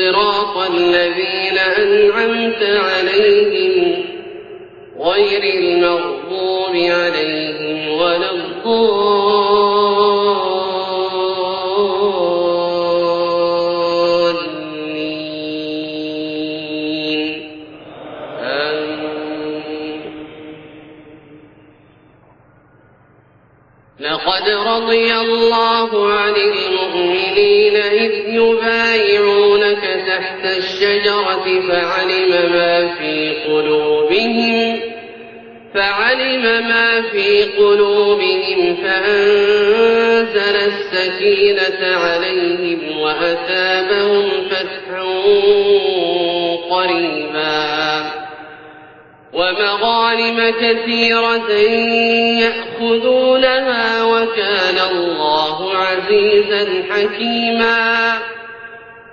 صراط الذين أنعمت عليهم غير المغضوب عليهم ولا الضالين. لقد رضي الله عن تحت الشجرة فعلم ما في قلوبهم فعلم ما في قلوبهم فأنزل السكينة عليهم وأثابهم فتحا قريبا ومغانم كثيرة يأخذونها وكان الله عزيزا حكيما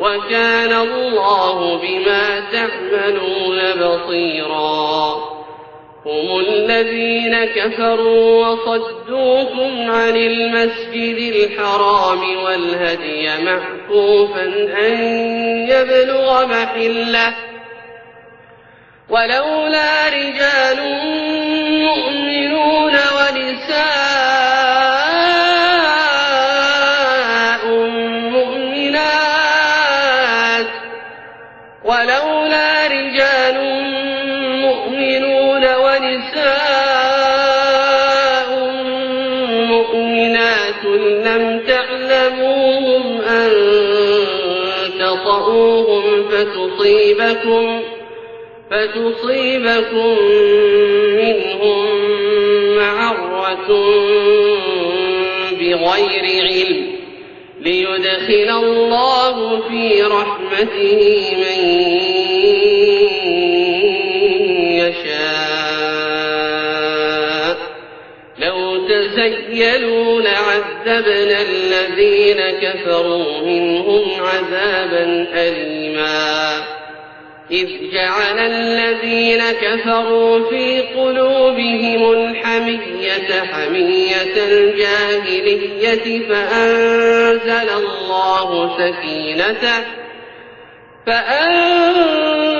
وكان الله بما تعملون بصيرا. هم الذين كفروا وصدوكم عن المسجد الحرام والهدي معكوفا أن يبلغ محله. ولولا رجال لم تعلموهم أن تطؤوهم فتصيبكم فتصيبكم منهم معرة بغير علم ليدخل الله في رحمته من لو تزيلوا لعذبنا الذين كفروا منهم عذابا أليما. إذ جعل الذين كفروا في قلوبهم الحمية حمية الجاهلية فأنزل الله سكينته فأنزل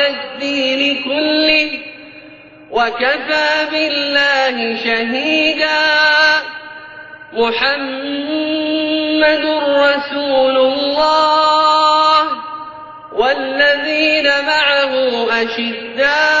كله وكفى بالله شهيدا. محمد رسول الله والذين معه أشداء.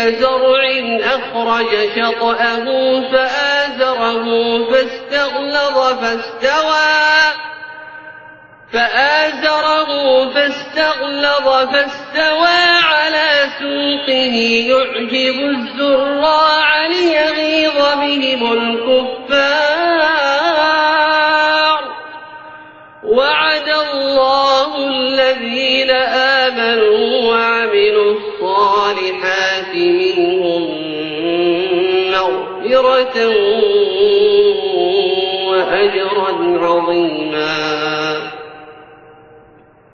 كزرع أخرج شطأه فآزره فاستغلظ فاستوى. فآزره فاستغلظ فاستوى على سوقه. يعجب الزراع ليغيظ بهم الكفار. وعد الله الذين آمنوا وعملوا مغفرة وأجرا عظيما.